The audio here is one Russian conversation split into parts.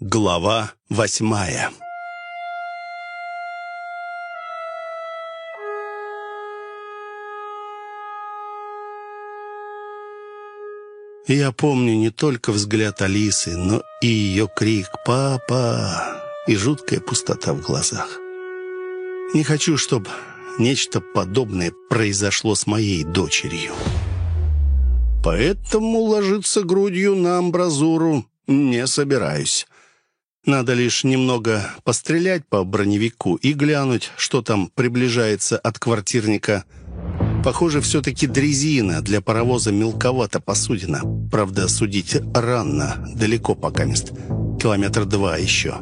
Глава восьмая Я помню не только взгляд Алисы, но и ее крик «Папа!» и жуткая пустота в глазах. Не хочу, чтобы нечто подобное произошло с моей дочерью. Поэтому ложиться грудью на амбразуру не собираюсь. Надо лишь немного пострелять по броневику и глянуть, что там приближается от квартирника. Похоже, все-таки дрезина для паровоза мелковата посудина. Правда, судить рано, далеко пока мест. Километр два еще.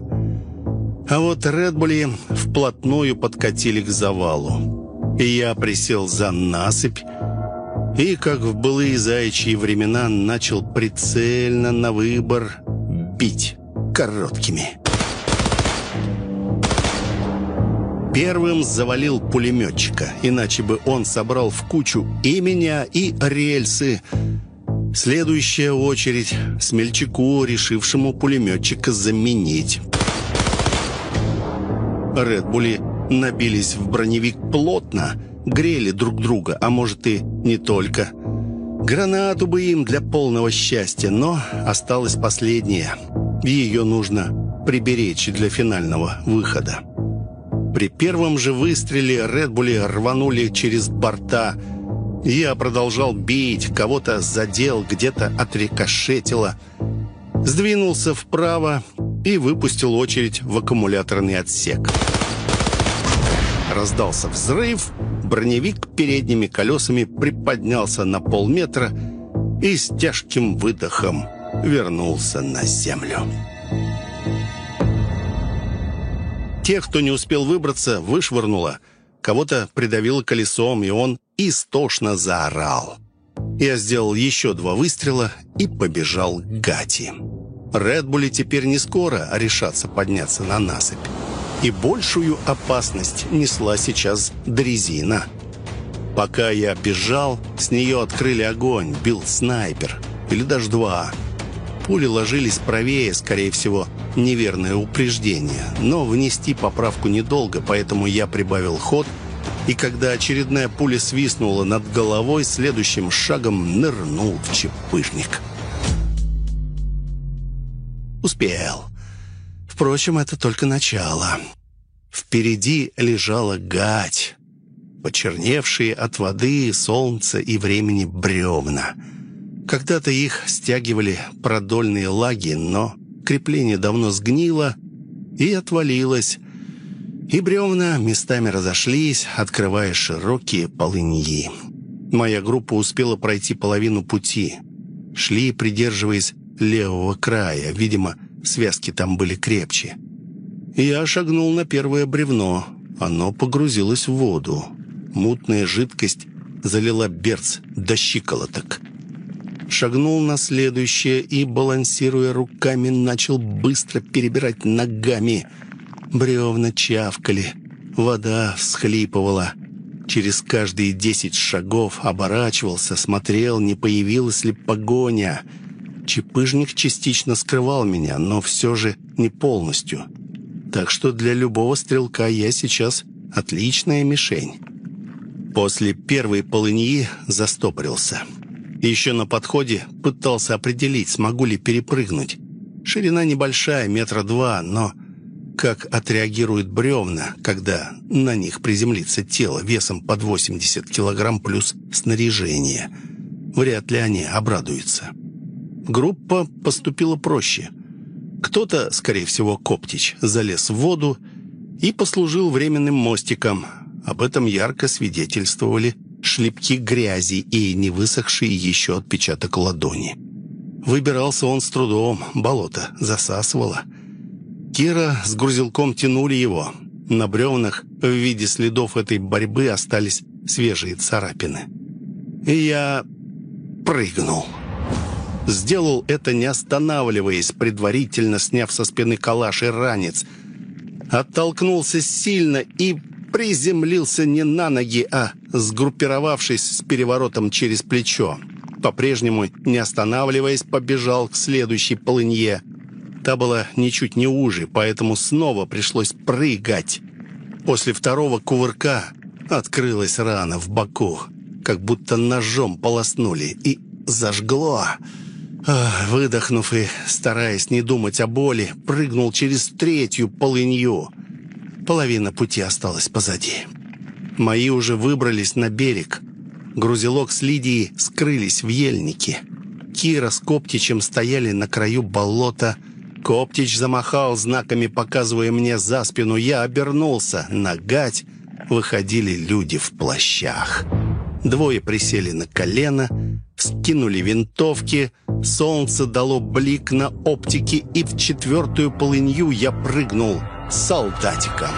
А вот Редбули вплотную подкатили к завалу. И я присел за насыпь, и, как в былые заячьи времена, начал прицельно на выбор бить короткими. Первым завалил пулеметчика, иначе бы он собрал в кучу и меня, и рельсы. Следующая очередь смельчаку, решившему пулеметчика заменить. Редбули набились в броневик плотно, грели друг друга, а может и не только. Гранату бы им для полного счастья, но осталась последняя. Ее нужно приберечь для финального выхода. При первом же выстреле Редбули рванули через борта. Я продолжал бить, кого-то задел, где-то отрикошетило. Сдвинулся вправо и выпустил очередь в аккумуляторный отсек. Раздался взрыв, броневик передними колесами приподнялся на полметра и с тяжким выдохом вернулся на землю. Тех, кто не успел выбраться, вышвырнуло. Кого-то придавило колесом, и он истошно заорал. Я сделал еще два выстрела и побежал к Гати. Редбули теперь не скоро решатся подняться на насыпь. И большую опасность несла сейчас дрезина. Пока я бежал, с нее открыли огонь, бил снайпер. Или даже два. Пули ложились правее, скорее всего, неверное упреждение. Но внести поправку недолго, поэтому я прибавил ход, и когда очередная пуля свистнула над головой, следующим шагом нырнул в чепыжник. Успел. Впрочем, это только начало. Впереди лежала гать, почерневшие от воды, солнца и времени бревна. Когда-то их стягивали продольные лаги, но крепление давно сгнило и отвалилось, и бревна местами разошлись, открывая широкие полыньи. Моя группа успела пройти половину пути. Шли, придерживаясь левого края, видимо, Связки там были крепче. Я шагнул на первое бревно. Оно погрузилось в воду. Мутная жидкость залила берц до щиколоток. Шагнул на следующее и, балансируя руками, начал быстро перебирать ногами. Бревна чавкали, вода всхлипывала. Через каждые десять шагов оборачивался, смотрел, не появилась ли погоня — Чепыжник частично скрывал меня, но все же не полностью. Так что для любого стрелка я сейчас отличная мишень. После первой полыньи застопорился. Еще на подходе пытался определить, смогу ли перепрыгнуть. Ширина небольшая, метра два, но как отреагируют бревна, когда на них приземлится тело весом под 80 килограмм плюс снаряжение. Вряд ли они обрадуются. Группа поступила проще. Кто-то, скорее всего, Коптич, залез в воду и послужил временным мостиком. Об этом ярко свидетельствовали шлепки грязи и не высохший еще отпечаток ладони. Выбирался он с трудом, болото засасывало. Кира с грузилком тянули его. На бревнах в виде следов этой борьбы остались свежие царапины. И я прыгнул. Сделал это не останавливаясь, предварительно сняв со спины калаш и ранец. Оттолкнулся сильно и приземлился не на ноги, а сгруппировавшись с переворотом через плечо. По-прежнему, не останавливаясь, побежал к следующей полынье. Та была ничуть не уже, поэтому снова пришлось прыгать. После второго кувырка открылась рана в боку, как будто ножом полоснули, и зажгло. Выдохнув и стараясь не думать о боли, прыгнул через третью полынью. Половина пути осталась позади. Мои уже выбрались на берег. Грузилок с Лидией скрылись в ельнике. Кира с Коптичем стояли на краю болота. Коптич замахал знаками, показывая мне за спину. Я обернулся. На гать выходили люди в плащах. Двое присели на колено, скинули винтовки. Солнце дало блик на оптике, и в четвертую полынью я прыгнул солдатиком.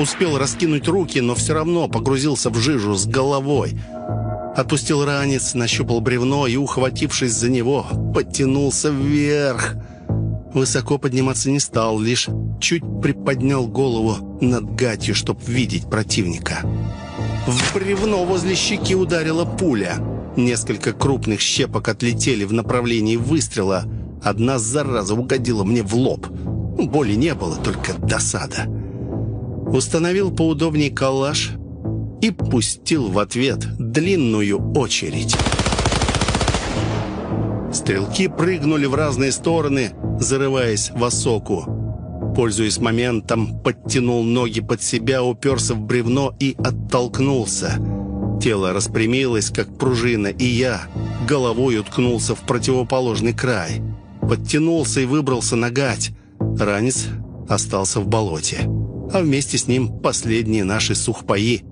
Успел раскинуть руки, но все равно погрузился в жижу с головой. Отпустил ранец, нащупал бревно и, ухватившись за него, подтянулся вверх. Высоко подниматься не стал, лишь чуть приподнял голову над гатью, чтобы видеть противника. В бревно возле щеки ударила пуля. Несколько крупных щепок отлетели в направлении выстрела. Одна зараза угодила мне в лоб. Боли не было, только досада. Установил поудобней калаш и пустил в ответ длинную очередь. Стрелки прыгнули в разные стороны, зарываясь в осоку. Пользуясь моментом, подтянул ноги под себя, уперся в бревно и оттолкнулся. Тело распрямилось, как пружина, и я головой уткнулся в противоположный край. Подтянулся и выбрался на гать. Ранец остался в болоте. А вместе с ним последние наши сухпаи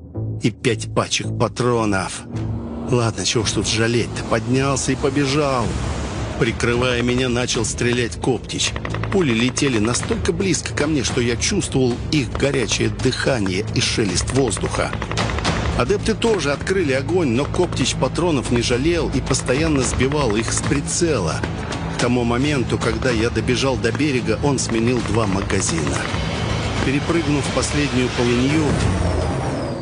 и пять пачек патронов. Ладно, чего ж тут жалеть-то. Поднялся и побежал. Прикрывая меня, начал стрелять Коптич. Пули летели настолько близко ко мне, что я чувствовал их горячее дыхание и шелест воздуха. Адепты тоже открыли огонь, но Коптич патронов не жалел и постоянно сбивал их с прицела. К тому моменту, когда я добежал до берега, он сменил два магазина. Перепрыгнув последнюю полынью,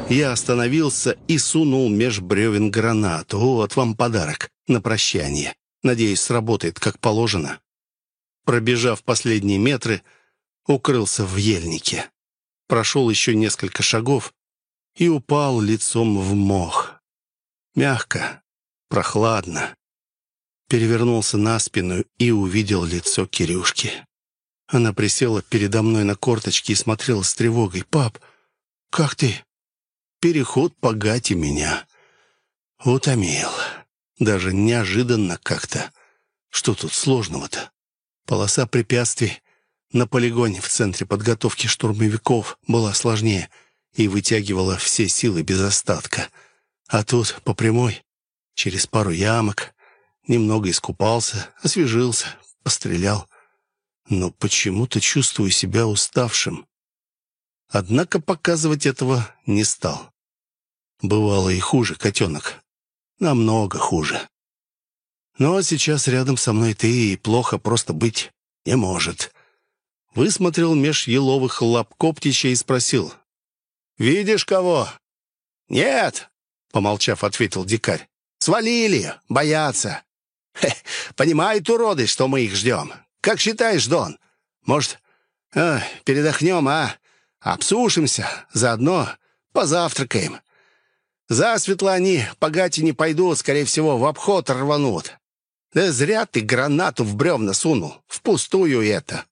я остановился и сунул меж бревен гранату. Вот вам подарок на прощание. Надеюсь, сработает как положено. Пробежав последние метры, укрылся в ельнике. Прошел еще несколько шагов и упал лицом в мох. Мягко, прохладно. Перевернулся на спину и увидел лицо Кирюшки. Она присела передо мной на корточки и смотрела с тревогой. «Пап, как ты?» «Переход по гате меня утомил». Даже неожиданно как-то. Что тут сложного-то? Полоса препятствий на полигоне в центре подготовки штурмовиков была сложнее и вытягивала все силы без остатка. А тут по прямой, через пару ямок, немного искупался, освежился, пострелял. Но почему-то чувствую себя уставшим. Однако показывать этого не стал. Бывало и хуже, котенок намного хуже. Но сейчас рядом со мной ты, и плохо просто быть не может. Высмотрел меж еловых лап Коптича и спросил. «Видишь кого?» «Нет», — помолчав, ответил дикарь. «Свалили, боятся. Хе, понимают уроды, что мы их ждем. Как считаешь, Дон? Может, э, передохнем, а? Обсушимся, заодно позавтракаем. Засветло они по гате не пойдут, скорее всего, в обход рванут. Да зря ты гранату в бревна сунул. Впустую это.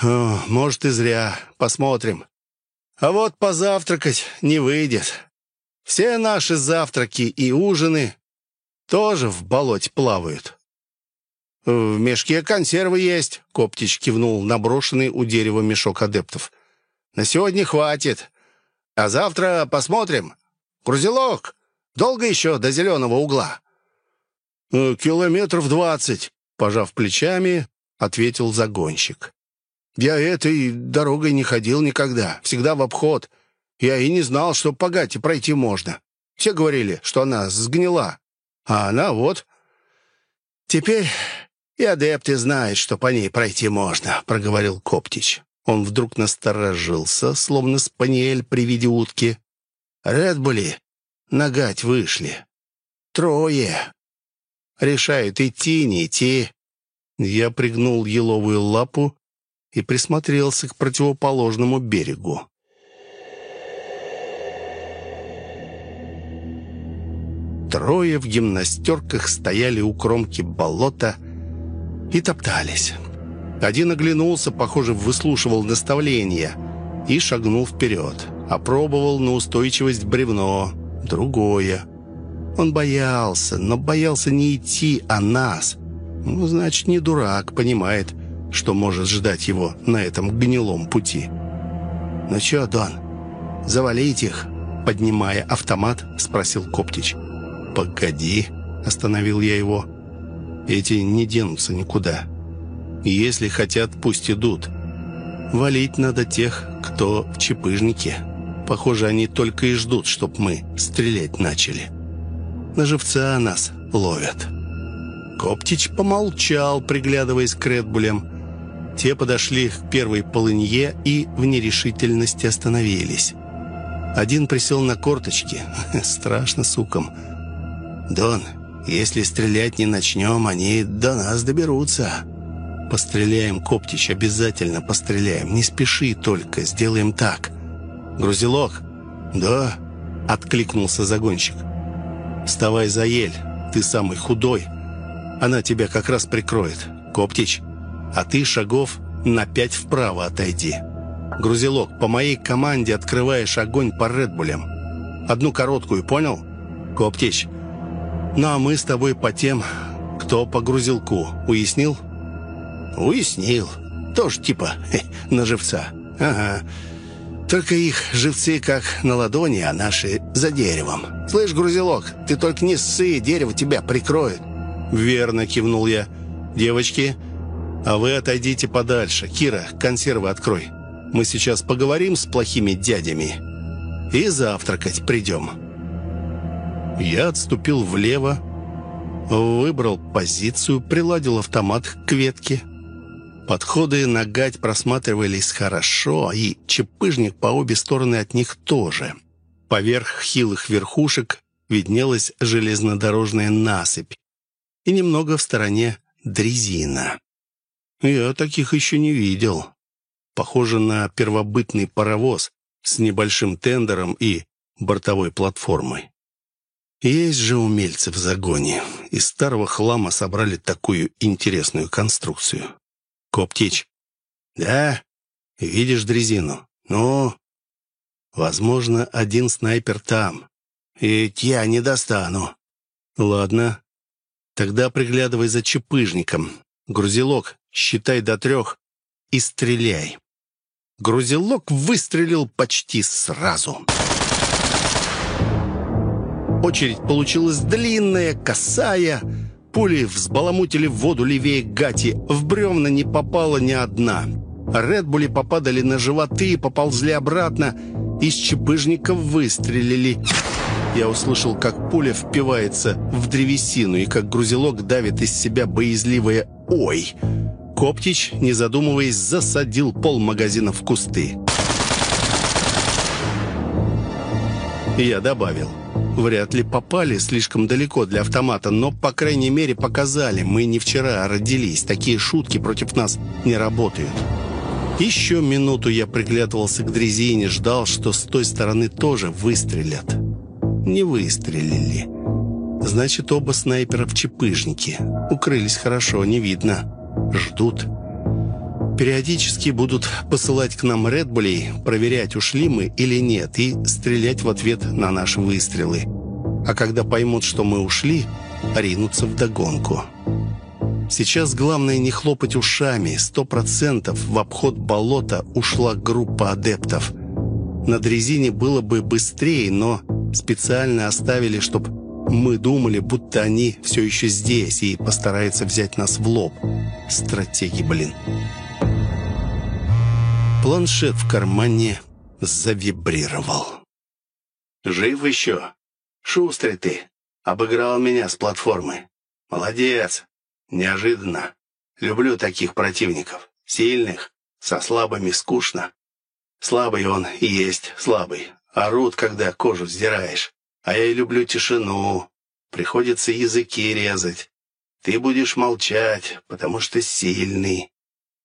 О, может, и зря. Посмотрим. А вот позавтракать не выйдет. Все наши завтраки и ужины тоже в болоте плавают. «В мешке консервы есть», — Коптич кивнул на брошенный у дерева мешок адептов. «На сегодня хватит. А завтра посмотрим. «Крузелок, долго еще до зеленого угла?» «Э, «Километров двадцать», — пожав плечами, ответил загонщик. «Я этой дорогой не ходил никогда, всегда в обход. Я и не знал, что по гате пройти можно. Все говорили, что она сгнила, а она вот...» «Теперь и адепты знают, что по ней пройти можно», — проговорил Коптич. Он вдруг насторожился, словно спаниель при виде утки. Редбули нагать вышли. Трое. Решают, идти, не идти. Я пригнул еловую лапу и присмотрелся к противоположному берегу. Трое в гимнастерках стояли у кромки болота и топтались. Один оглянулся, похоже, выслушивал наставления и шагнул вперед. Опробовал на устойчивость бревно. Другое. Он боялся, но боялся не идти, а нас. Ну, значит, не дурак, понимает, что может ждать его на этом гнилом пути. «Ну что, Дон, завалить их?» Поднимая автомат, спросил Коптич. «Погоди», — остановил я его. «Эти не денутся никуда. Если хотят, пусть идут. Валить надо тех, кто в чепыжнике. Похоже, они только и ждут, чтоб мы стрелять начали. На живца нас ловят». Коптич помолчал, приглядываясь к Редбулям. Те подошли к первой полынье и в нерешительности остановились. Один присел на корточки. Страшно, сукам. «Дон, если стрелять не начнем, они до нас доберутся». «Постреляем, Коптич, обязательно постреляем. Не спеши только, сделаем так». «Грузилок?» «Да», — откликнулся загонщик. «Вставай за ель, ты самый худой. Она тебя как раз прикроет. Коптич, а ты шагов на пять вправо отойди. Грузилок, по моей команде открываешь огонь по Редбулям. Одну короткую, понял? Коптич, ну а мы с тобой по тем, кто по грузилку. Уяснил? Уяснил. Тоже типа на живца. Ага. Только их живцы как на ладони, а наши за деревом. Слышь, грузилок, ты только не ссы, дерево тебя прикроет. Верно, кивнул я. Девочки, а вы отойдите подальше. Кира, консервы открой. Мы сейчас поговорим с плохими дядями и завтракать придем. Я отступил влево, выбрал позицию, приладил автомат к ветке. Подходы на гать просматривались хорошо, и чепыжник по обе стороны от них тоже. Поверх хилых верхушек виднелась железнодорожная насыпь, и немного в стороне дрезина. Я таких еще не видел. Похоже на первобытный паровоз с небольшим тендером и бортовой платформой. Есть же умельцы в загоне. Из старого хлама собрали такую интересную конструкцию. Коптич. Да? Видишь дрезину? Ну? Возможно, один снайпер там. Ведь я не достану. Ладно. Тогда приглядывай за чепыжником. Грузилок, считай до трех и стреляй. Грузилок выстрелил почти сразу. Очередь получилась длинная, косая. Пули взбаламутили в воду левее Гати. В бревна не попала ни одна. Редбули попадали на животы и поползли обратно. Из чепыжников выстрелили. Я услышал, как пуля впивается в древесину и как грузилок давит из себя боязливое «Ой!». Коптич, не задумываясь, засадил пол магазина в кусты. Я добавил – Вряд ли попали слишком далеко для автомата, но, по крайней мере, показали. Мы не вчера родились. Такие шутки против нас не работают. Еще минуту я приглядывался к дрезине, ждал, что с той стороны тоже выстрелят. Не выстрелили. Значит, оба снайпера в чепыжнике. Укрылись хорошо, не видно. Ждут. Периодически будут посылать к нам Редбулей, проверять, ушли мы или нет, и стрелять в ответ на наши выстрелы. А когда поймут, что мы ушли, ринутся в догонку. Сейчас главное не хлопать ушами. Сто процентов в обход болота ушла группа адептов. На дрезине было бы быстрее, но специально оставили, чтобы мы думали, будто они все еще здесь и постараются взять нас в лоб. Стратеги, блин. Планшет в кармане завибрировал. «Жив еще? Шустрый ты. Обыграл меня с платформы. Молодец. Неожиданно. Люблю таких противников. Сильных, со слабыми скучно. Слабый он и есть слабый. Орут, когда кожу сдираешь. А я люблю тишину. Приходится языки резать. Ты будешь молчать, потому что сильный.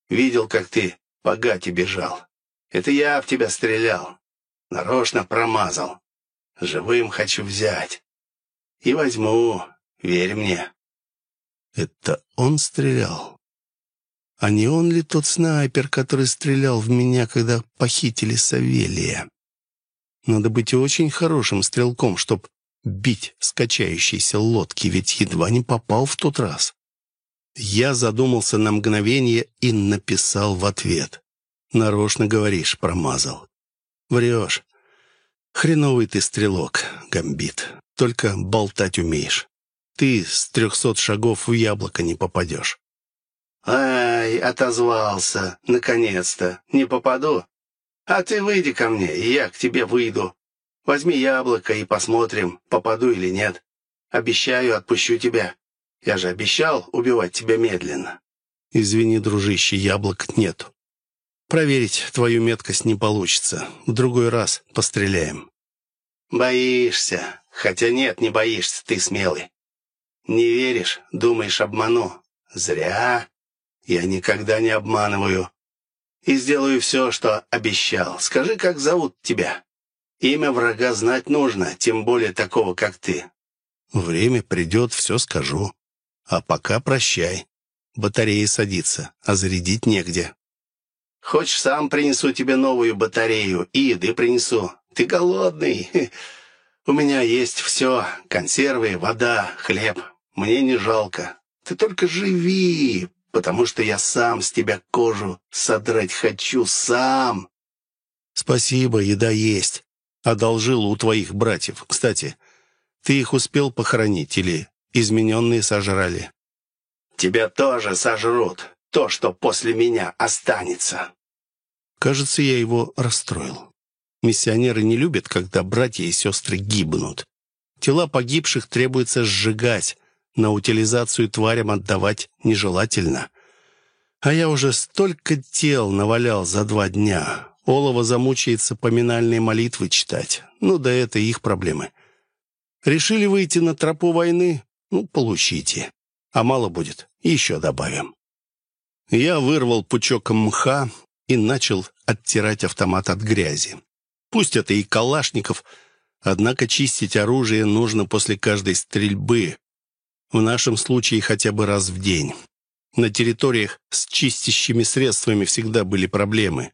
Видел, как ты по гате бежал. Это я в тебя стрелял. Нарочно промазал. Живым хочу взять. И возьму, верь мне. Это он стрелял? А не он ли тот снайпер, который стрелял в меня, когда похитили Савелия? Надо быть очень хорошим стрелком, чтоб бить скачающиеся лодки, ведь едва не попал в тот раз. Я задумался на мгновение и написал в ответ. «Нарочно говоришь, промазал». «Врешь. Хреновый ты стрелок, гамбит. Только болтать умеешь. Ты с трехсот шагов в яблоко не попадешь». «Ай, отозвался. Наконец-то. Не попаду? А ты выйди ко мне, и я к тебе выйду. Возьми яблоко и посмотрим, попаду или нет. Обещаю, отпущу тебя. Я же обещал убивать тебя медленно». «Извини, дружище, яблок нет. Проверить твою меткость не получится. В другой раз постреляем». «Боишься. Хотя нет, не боишься, ты смелый. Не веришь, думаешь, обману. Зря. Я никогда не обманываю. И сделаю все, что обещал. Скажи, как зовут тебя?» Имя врага знать нужно, тем более такого, как ты. Время придет, все скажу. А пока прощай. Батарея садится, а зарядить негде. Хочешь, сам принесу тебе новую батарею и еды принесу. Ты голодный. У меня есть все. Консервы, вода, хлеб. Мне не жалко. Ты только живи, потому что я сам с тебя кожу содрать хочу, сам. Спасибо, еда есть одолжил у твоих братьев. Кстати, ты их успел похоронить или измененные сожрали?» «Тебя тоже сожрут. То, что после меня останется». Кажется, я его расстроил. Миссионеры не любят, когда братья и сестры гибнут. Тела погибших требуется сжигать, на утилизацию тварям отдавать нежелательно. А я уже столько тел навалял за два дня. Олова замучается поминальные молитвы читать. Ну да это их проблемы. Решили выйти на тропу войны? Ну, получите. А мало будет, еще добавим. Я вырвал пучок мха и начал оттирать автомат от грязи. Пусть это и калашников, однако чистить оружие нужно после каждой стрельбы. В нашем случае хотя бы раз в день. На территориях с чистящими средствами всегда были проблемы.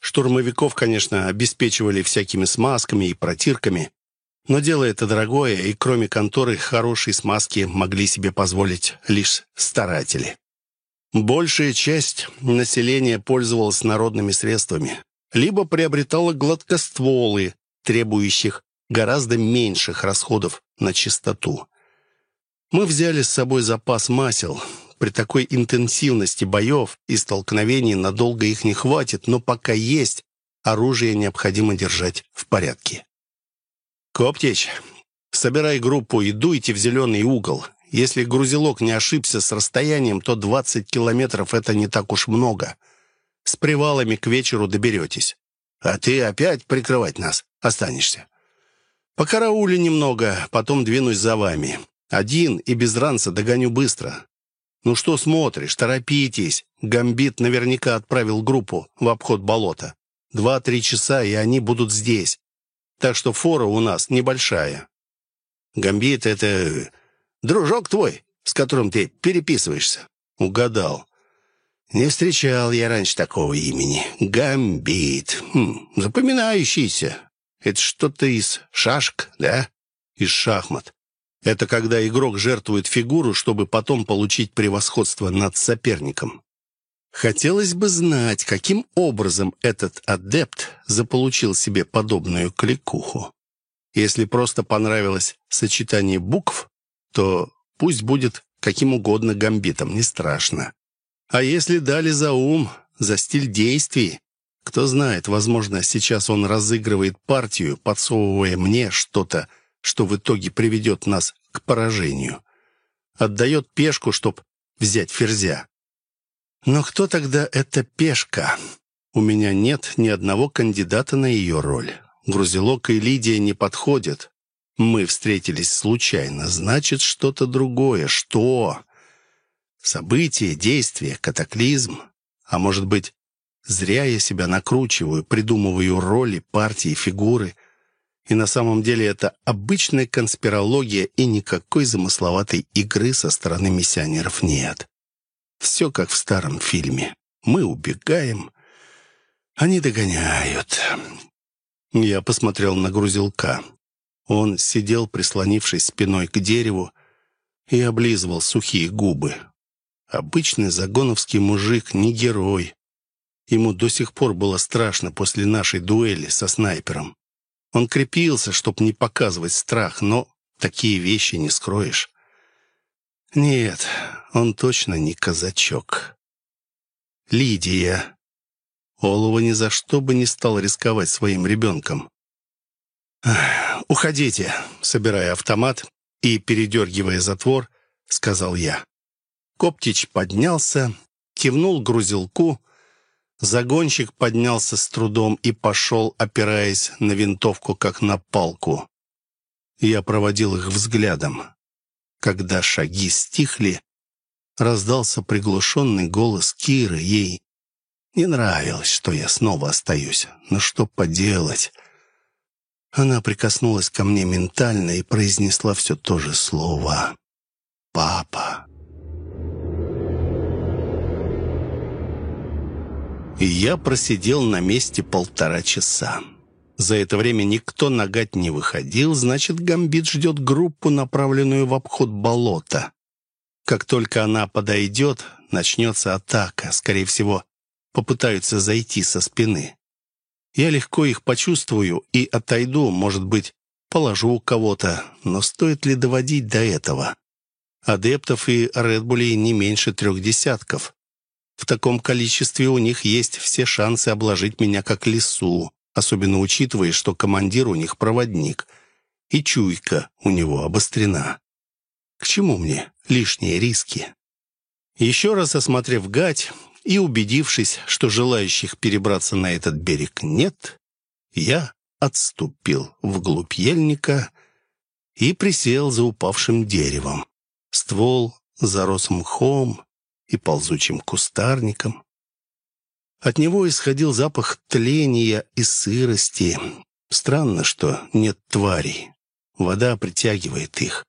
Штурмовиков, конечно, обеспечивали всякими смазками и протирками, но дело это дорогое, и кроме конторы хорошие смазки могли себе позволить лишь старатели. Большая часть населения пользовалась народными средствами, либо приобретала гладкостволы, требующих гораздо меньших расходов на чистоту. Мы взяли с собой запас масел, при такой интенсивности боев и столкновений надолго их не хватит, но пока есть, оружие необходимо держать в порядке. «Коптич, собирай группу и дуйте в зеленый угол. Если грузилок не ошибся с расстоянием, то 20 километров — это не так уж много. С привалами к вечеру доберетесь. А ты опять прикрывать нас останешься. Покараули немного, потом двинусь за вами. Один и без ранца догоню быстро. «Ну что смотришь? Торопитесь!» Гамбит наверняка отправил группу в обход болота. Два-три часа, и они будут здесь. Так что фора у нас небольшая. Гамбит — это дружок твой, с которым ты переписываешься. Угадал. Не встречал я раньше такого имени. Гамбит. Хм, запоминающийся. Это что-то из шашек, да? Из шахмат. Это когда игрок жертвует фигуру, чтобы потом получить превосходство над соперником. Хотелось бы знать, каким образом этот адепт заполучил себе подобную кликуху. Если просто понравилось сочетание букв, то пусть будет каким угодно гамбитом, не страшно. А если дали за ум, за стиль действий, кто знает, возможно, сейчас он разыгрывает партию, подсовывая мне что-то, что в итоге приведет нас к поражению. Отдает пешку, чтоб взять ферзя. Но кто тогда эта пешка? У меня нет ни одного кандидата на ее роль. Грузилок и Лидия не подходят. Мы встретились случайно. Значит, что-то другое. Что? Событие, действие, катаклизм. А может быть, зря я себя накручиваю, придумываю роли, партии, фигуры. И на самом деле это обычная конспирология, и никакой замысловатой игры со стороны миссионеров нет. Все как в старом фильме. Мы убегаем, они догоняют. Я посмотрел на грузилка. Он сидел, прислонившись спиной к дереву, и облизывал сухие губы. Обычный загоновский мужик, не герой. Ему до сих пор было страшно после нашей дуэли со снайпером. Он крепился, чтобы не показывать страх, но такие вещи не скроешь. Нет, он точно не казачок. Лидия. Олова ни за что бы не стал рисковать своим ребенком. «Уходите», — собирая автомат и передергивая затвор, сказал я. Коптич поднялся, кивнул грузилку. Загонщик поднялся с трудом и пошел, опираясь на винтовку, как на палку. Я проводил их взглядом. Когда шаги стихли, раздался приглушенный голос Киры. Ей не нравилось, что я снова остаюсь. Но что поделать? Она прикоснулась ко мне ментально и произнесла все то же слово. «Папа». И я просидел на месте полтора часа. За это время никто на гать не выходил, значит, Гамбит ждет группу, направленную в обход болота. Как только она подойдет, начнется атака. Скорее всего, попытаются зайти со спины. Я легко их почувствую и отойду, может быть, положу кого-то, но стоит ли доводить до этого? Адептов и Редбулей не меньше трех десятков. В таком количестве у них есть все шансы обложить меня как лису, особенно учитывая, что командир у них проводник, и чуйка у него обострена. К чему мне лишние риски? Еще раз осмотрев гать и убедившись, что желающих перебраться на этот берег нет, я отступил вглубь ельника и присел за упавшим деревом. Ствол зарос мхом, и ползучим кустарником. От него исходил запах тления и сырости. Странно, что нет тварей. Вода притягивает их.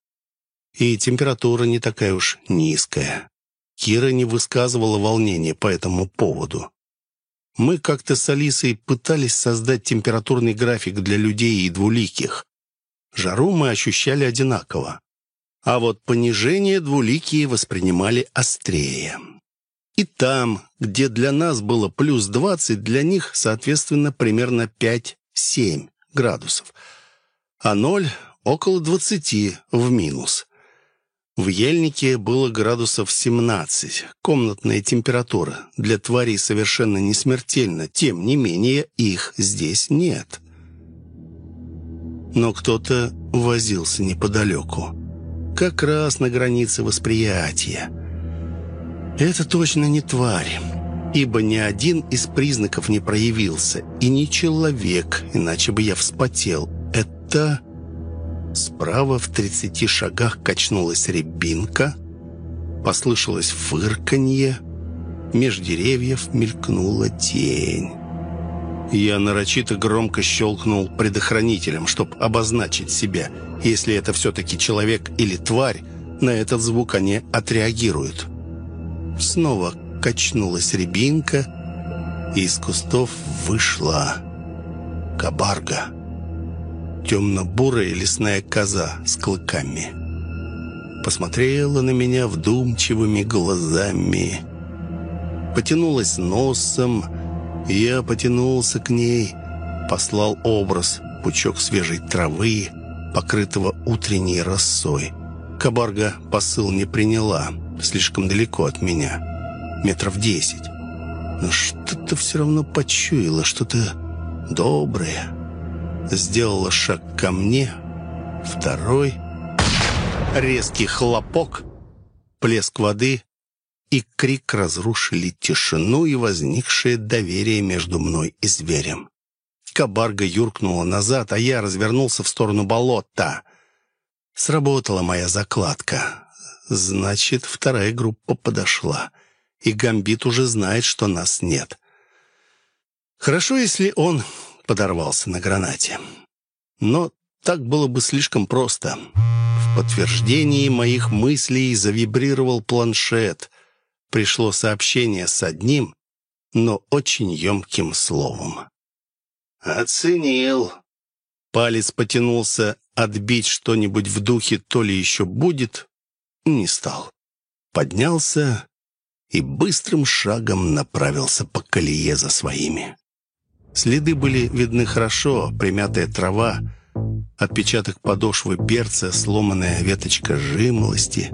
И температура не такая уж низкая. Кира не высказывала волнения по этому поводу. Мы как-то с Алисой пытались создать температурный график для людей и двуликих. Жару мы ощущали одинаково. А вот понижение двуликие воспринимали острее. И там, где для нас было плюс 20, для них, соответственно, примерно 5-7 градусов, а ноль — около 20 в минус. В ельнике было градусов 17, комнатная температура. Для тварей совершенно не смертельна, тем не менее их здесь нет. Но кто-то возился неподалеку как раз на границе восприятия. Это точно не тварь, ибо ни один из признаков не проявился, и не человек, иначе бы я вспотел. Это... Справа в тридцати шагах качнулась рябинка, послышалось фырканье, меж деревьев мелькнула тень. Я нарочито громко щелкнул предохранителем, чтобы обозначить себя. Если это все-таки человек или тварь, на этот звук они отреагируют. Снова качнулась рябинка, и из кустов вышла кабарга. Темно-бурая лесная коза с клыками. Посмотрела на меня вдумчивыми глазами. Потянулась носом, я потянулся к ней, послал образ, пучок свежей травы, покрытого утренней росой. Кабарга посыл не приняла, слишком далеко от меня, метров десять. Но что-то все равно почуяло, что-то доброе. Сделала шаг ко мне, второй, резкий хлопок, плеск воды, и крик разрушили тишину и возникшее доверие между мной и зверем. Кабарга юркнула назад, а я развернулся в сторону болота. Сработала моя закладка. Значит, вторая группа подошла. И Гамбит уже знает, что нас нет. Хорошо, если он подорвался на гранате. Но так было бы слишком просто. В подтверждении моих мыслей завибрировал планшет. Пришло сообщение с одним, но очень емким словом. «Оценил». Палец потянулся отбить что-нибудь в духе «то ли еще будет», не стал. Поднялся и быстрым шагом направился по колее за своими. Следы были видны хорошо, примятая трава, отпечаток подошвы берца, сломанная веточка жимолости.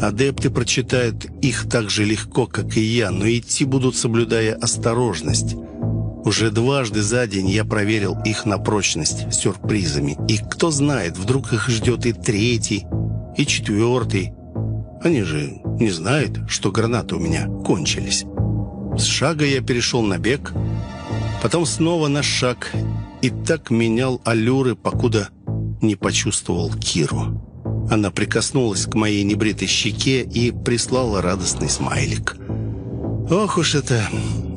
Адепты прочитают их так же легко, как и я, но идти будут, соблюдая осторожность. Уже дважды за день я проверил их на прочность сюрпризами. И кто знает, вдруг их ждет и третий, и четвертый. Они же не знают, что гранаты у меня кончились. С шага я перешел на бег, потом снова на шаг и так менял аллюры, покуда не почувствовал Киру. Она прикоснулась к моей небритой щеке и прислала радостный смайлик. Ох уж это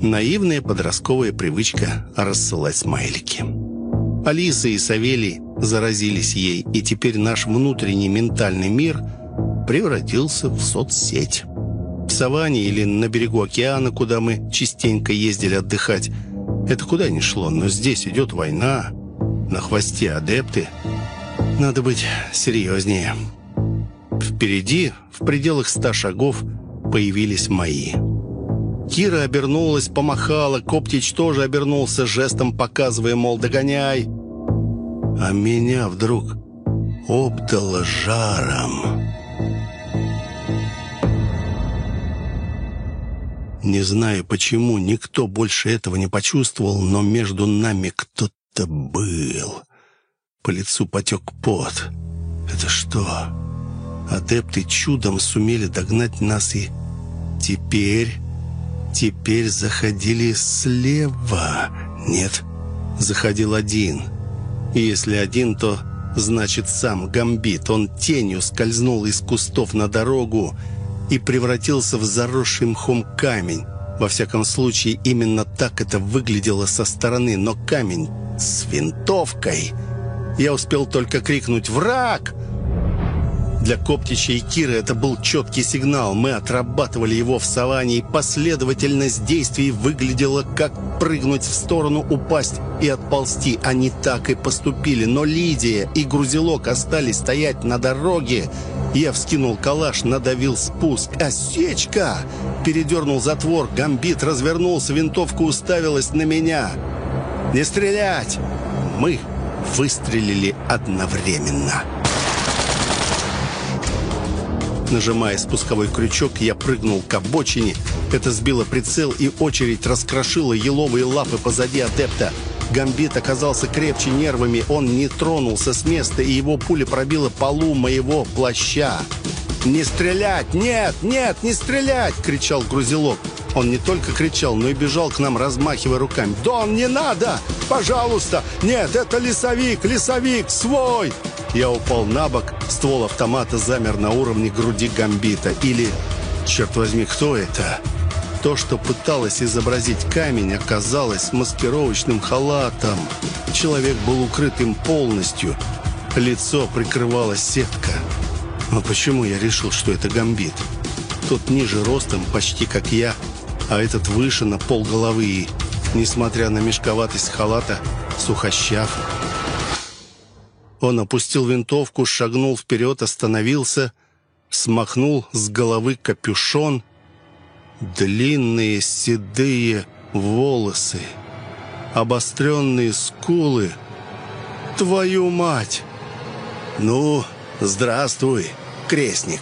наивная подростковая привычка рассылать смайлики. Алиса и Савелий заразились ей, и теперь наш внутренний ментальный мир превратился в соцсеть. В саванне или на берегу океана, куда мы частенько ездили отдыхать, это куда ни шло, но здесь идет война, на хвосте адепты. Надо быть серьезнее. Впереди, в пределах ста шагов, появились мои. Кира обернулась, помахала, Коптич тоже обернулся, жестом показывая, мол, догоняй. А меня вдруг обдало жаром. Не знаю почему, никто больше этого не почувствовал, но между нами кто-то был. По лицу потек пот. Это что? Адепты чудом сумели догнать нас и... Теперь... Теперь заходили слева. Нет, заходил один. И если один, то значит сам Гамбит. Он тенью скользнул из кустов на дорогу и превратился в заросший мхом камень. Во всяком случае, именно так это выглядело со стороны. Но камень с винтовкой... Я успел только крикнуть «Враг!» Для Коптича и Киры это был четкий сигнал. Мы отрабатывали его в саванне, и последовательность действий выглядела как прыгнуть в сторону, упасть и отползти. Они так и поступили. Но Лидия и Грузилок остались стоять на дороге. Я вскинул калаш, надавил спуск. «Осечка!» Передернул затвор. Гамбит развернулся, винтовка уставилась на меня. «Не стрелять!» Мы выстрелили одновременно. Нажимая спусковой крючок, я прыгнул к обочине. Это сбило прицел, и очередь раскрошила еловые лапы позади адепта. Гамбит оказался крепче нервами, он не тронулся с места, и его пуля пробила полу моего плаща. «Не стрелять! Нет! Нет! Не стрелять!» — кричал грузилок. Он не только кричал, но и бежал к нам, размахивая руками. «Дон, не надо! Пожалуйста! Нет, это лесовик! Лесовик! Свой!» Я упал на бок, ствол автомата замер на уровне груди гамбита. Или, черт возьми, кто это? То, что пыталось изобразить камень, оказалось маскировочным халатом. Человек был укрыт им полностью. Лицо прикрывала сетка. Но почему я решил, что это гамбит? Тот ниже ростом, почти как я, а этот выше на пол головы и, несмотря на мешковатость халата, сухощав. Он опустил винтовку, шагнул вперед, остановился, смахнул с головы капюшон. Длинные седые волосы, обостренные скулы. Твою мать! Ну, здравствуй, крестник!»